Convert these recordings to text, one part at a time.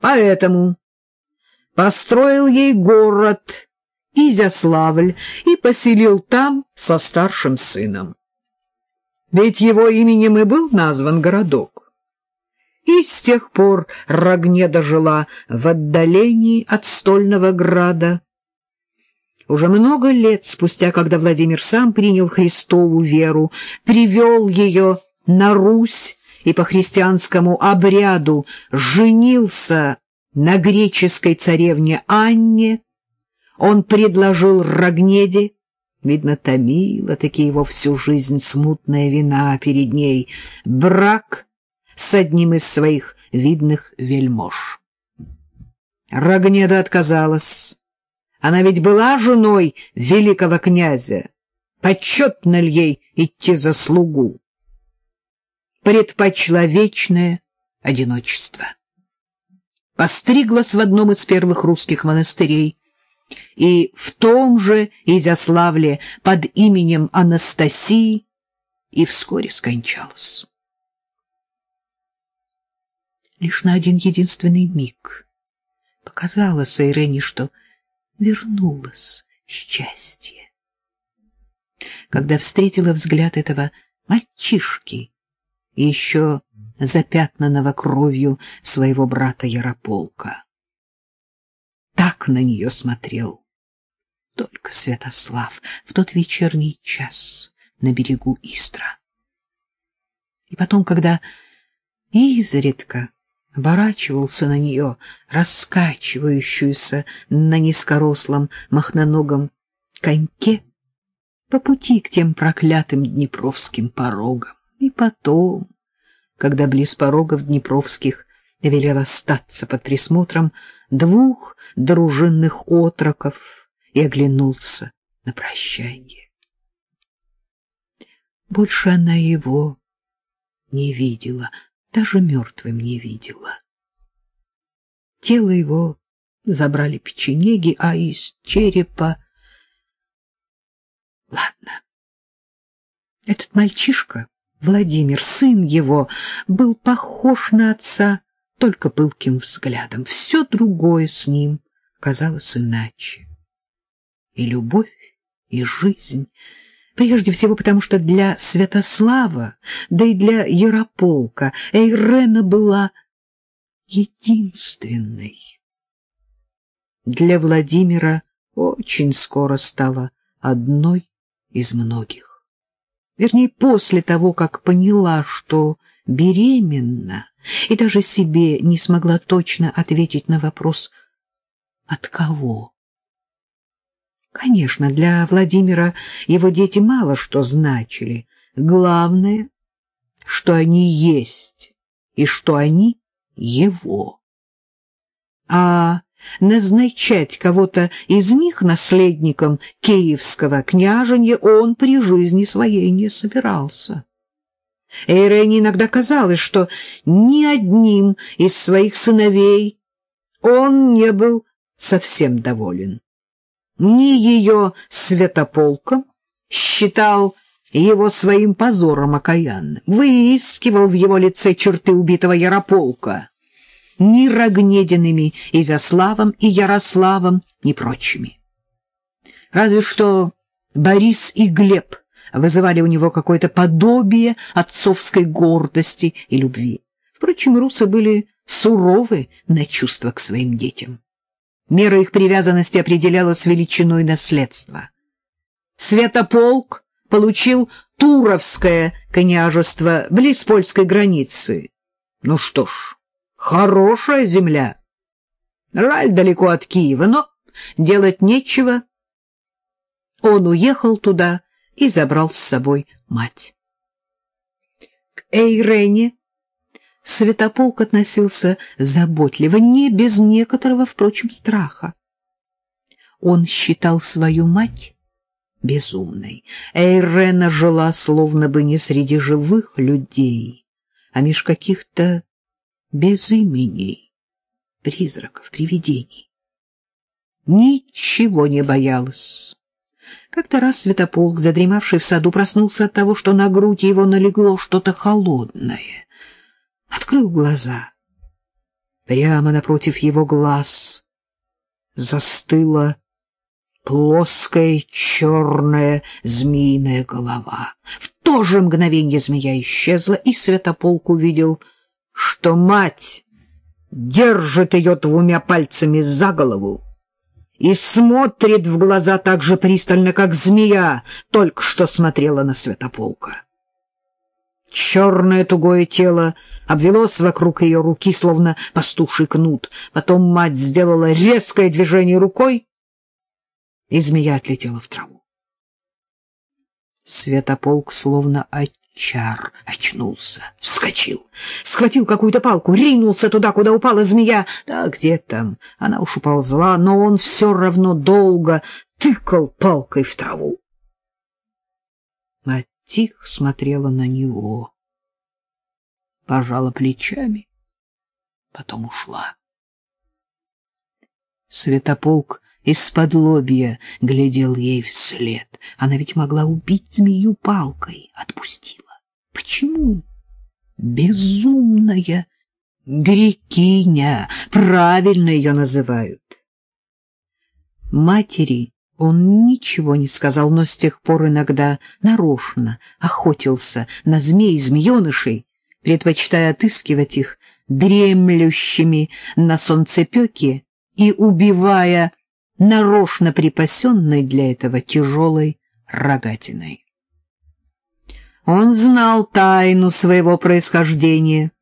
Поэтому построил ей город Изяславль и поселил там со старшим сыном. Ведь его именем и был назван городок. И с тех пор Рогнеда жила в отдалении от стольного града. Уже много лет спустя, когда Владимир сам принял Христову веру, привел ее на Русь и по христианскому обряду женился на греческой царевне Анне, он предложил Рогнеде, видно, томила таки его всю жизнь смутная вина перед ней, брак с одним из своих видных вельмож. Рогнеда отказалась. Она ведь была женой великого князя. Почетно ли ей идти за слугу? Предпочла вечное одиночество. Постриглась в одном из первых русских монастырей, и в том же Изяславле под именем Анастасии и вскоре скончалась. Лишь на один единственный миг показалось Ирене, что вернулось счастье. Когда встретила взгляд этого мальчишки, еще запятнанного кровью своего брата Ярополка так на нее смотрел. Только Святослав в тот вечерний час на берегу Истра. И потом, когда изредка оборачивался на нее, раскачивающуюся на низкорослом махноногом коньке, по пути к тем проклятым днепровским порогам. И потом, когда близ порогов днепровских велел остаться под присмотром двух дружинных отроков и оглянулся на прощание. Больше она его не видела, даже мертвым не видела. Тело его забрали печенеги, а из черепа... Ладно. Этот мальчишка, Владимир, сын его, был похож на отца только пылким взглядом. Все другое с ним казалось иначе. И любовь, и жизнь, прежде всего потому, что для Святослава, да и для Ярополка Эйрена была единственной. Для Владимира очень скоро стала одной из многих. Вернее, после того, как поняла, что беременна, и даже себе не смогла точно ответить на вопрос «от кого?». Конечно, для Владимира его дети мало что значили. Главное, что они есть и что они его. А назначать кого-то из них наследником киевского княженья он при жизни своей не собирался. Эйрене иногда казалось, что ни одним из своих сыновей он не был совсем доволен. Ни ее святополком считал его своим позором окаянным, выискивал в его лице черты убитого Ярополка, ни Рогнедиными Изяславом и Ярославом, ни прочими. Разве что Борис и Глеб вызывали у него какое-то подобие отцовской гордости и любви. Впрочем, русы были суровы на чувства к своим детям. Мера их привязанности определялась величиной наследства. Святополк получил Туровское княжество близ польской границы. Ну что ж, хорошая земля. Жаль далеко от Киева, но делать нечего. Он уехал туда и забрал с собой мать. К Эйрене Святополк относился заботливо, не без некоторого, впрочем, страха. Он считал свою мать безумной. Эйрена жила словно бы не среди живых людей, а меж каких-то без имени, призраков, привидений. Ничего не боялась. Как-то раз Святополк, задремавший в саду, проснулся от того, что на грудь его налегло что-то холодное. Открыл глаза. Прямо напротив его глаз застыла плоская черная змеиная голова. В то же мгновенье змея исчезла, и Святополк увидел, что мать держит ее двумя пальцами за голову и смотрит в глаза так же пристально, как змея только что смотрела на Святополка. Черное тугое тело обвелось вокруг ее руки, словно пастуший кнут. Потом мать сделала резкое движение рукой, и змея отлетела в траву. Святополк словно очар очнулся, вскочил, схватил какую-то палку, ринулся туда, куда упала змея. Да где там? Она уж уползла, но он все равно долго тыкал палкой в траву. Мать тихо смотрела на него, пожала плечами, потом ушла. Светополк из-под лобья глядел ей вслед. Она ведь могла убить змею палкой, отпустила. Почему? Безумная грекиня, правильно ее называют. Матери он ничего не сказал, но с тех пор иногда нарочно охотился на змей-змеенышей, предпочитая отыскивать их дремлющими на солнцепеке и убивая нарочно припасенной для этого тяжелой рогатиной. Он знал тайну своего происхождения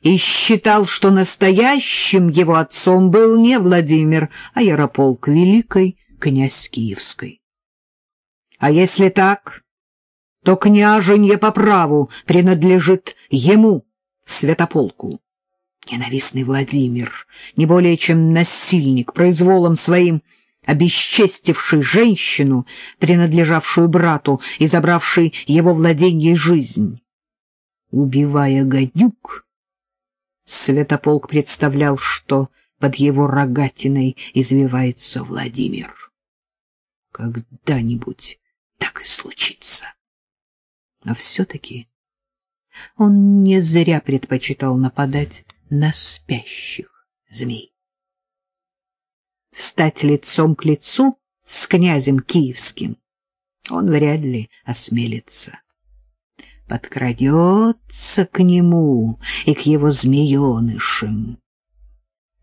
и считал, что настоящим его отцом был не Владимир, а Ярополк Великой, князь Киевской. А если так, то княженье по праву принадлежит ему, Святополку. Ненавистный Владимир, не более чем насильник, произволом своим обесчестивший женщину, принадлежавшую брату и забравший его владенье жизнь. Убивая гадюк, Святополк представлял, что под его рогатиной извивается Владимир когда-нибудь так и случится. Но все-таки он не зря предпочитал нападать на спящих змей. Встать лицом к лицу с князем киевским он вряд ли осмелится. Подкрадется к нему и к его змеенышам,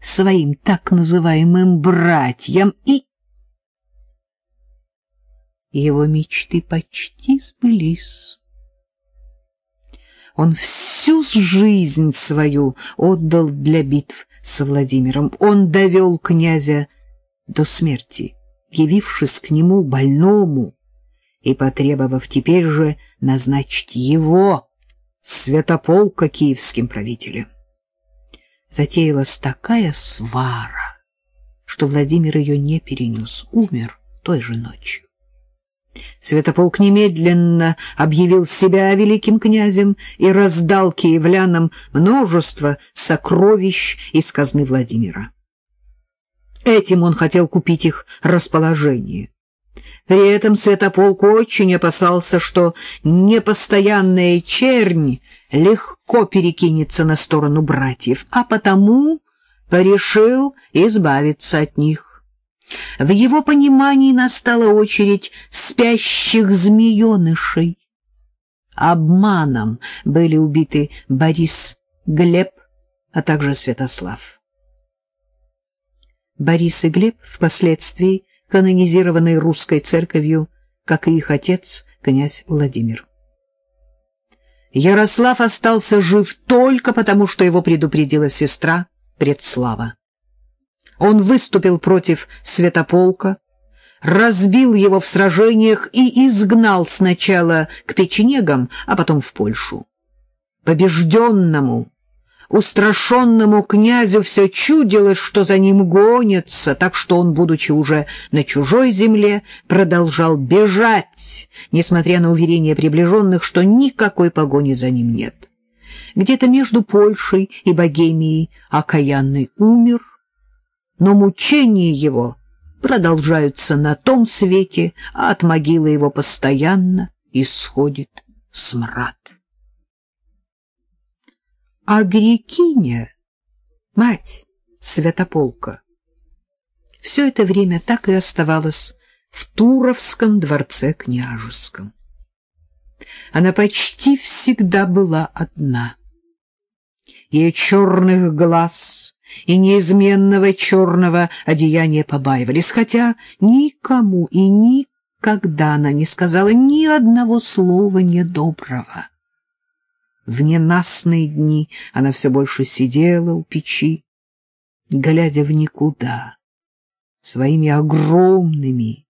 своим так называемым братьям и его мечты почти сбылись. Он всю жизнь свою отдал для битв с Владимиром. Он довел князя до смерти, явившись к нему больному и потребовав теперь же назначить его, святополка, киевским правителем. Затеялась такая свара, что Владимир ее не перенес, умер той же ночью. Святополк немедленно объявил себя великим князем и раздал киевлянам множество сокровищ из казны Владимира. Этим он хотел купить их расположение. При этом Святополк очень опасался, что непостоянная чернь легко перекинется на сторону братьев, а потому порешил избавиться от них. В его понимании настала очередь спящих змеенышей. Обманом были убиты Борис Глеб, а также Святослав. Борис и Глеб впоследствии канонизированы русской церковью, как и их отец, князь Владимир. Ярослав остался жив только потому, что его предупредила сестра Предслава. Он выступил против Святополка, разбил его в сражениях и изгнал сначала к печенегам, а потом в Польшу. Побежденному, устрашенному князю все чудилось, что за ним гонятся, так что он, будучи уже на чужой земле, продолжал бежать, несмотря на уверения приближенных, что никакой погони за ним нет. Где-то между Польшей и Богемией окаянный умер, но мучения его продолжаются на том свете, а от могилы его постоянно исходит смрад. А Грекиня мать Святополка, все это время так и оставалась в Туровском дворце княжеском. Она почти всегда была одна. Ее черных глаз и неизменного черного одеяния побаивались, хотя никому и никогда она не сказала ни одного слова недоброго. В ненастные дни она все больше сидела у печи, глядя в никуда, своими огромными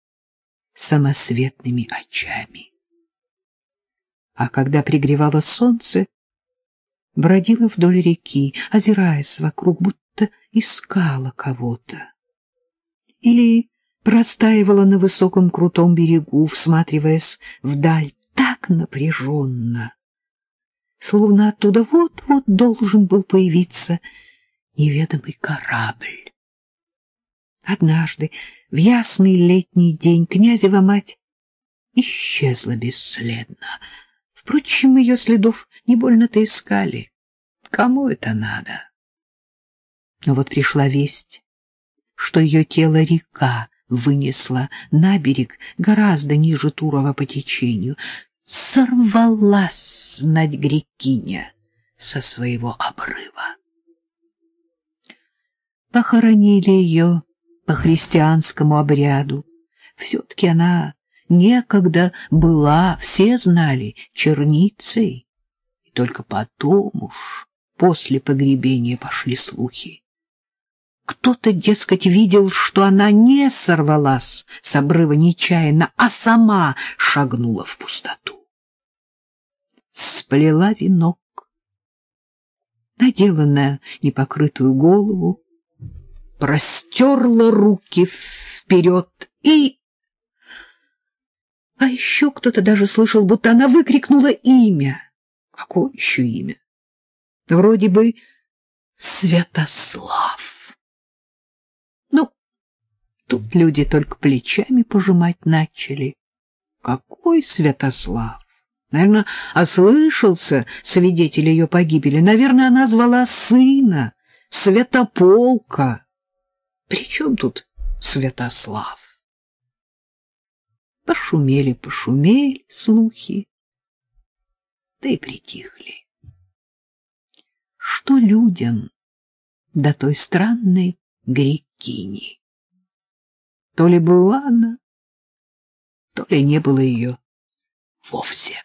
самосветными очами. А когда пригревало солнце, бродила вдоль реки, озираясь вокруг, будто искала кого-то. Или простаивала на высоком крутом берегу, всматриваясь вдаль так напряженно, словно оттуда вот-вот должен был появиться неведомый корабль. Однажды, в ясный летний день, князева мать исчезла бесследно. Впрочем, ее следов не больно-то искали. Кому это надо? Но вот пришла весть, что ее тело река вынесла на берег гораздо ниже Турова по течению. Сорвалась знать грекиня со своего обрыва. Похоронили ее по христианскому обряду. Все-таки она некогда была, все знали, черницей. И только потом уж, после погребения, пошли слухи. Кто-то, дескать, видел, что она не сорвалась с обрыва нечаянно, а сама шагнула в пустоту. Сплела венок, надела на непокрытую голову, простерла руки вперед и а еще кто-то даже слышал, будто она выкрикнула имя. Какое еще имя? Вроде бы Святослав. Тут люди только плечами пожимать начали. Какой Святослав? Наверное, ослышался свидетель ее погибели. Наверное, она звала сына Святополка. При чем тут Святослав? Пошумели, пошумели слухи, да и притихли. Что людям до той странной грекини? То ли была она, то ли не было ее вовсе.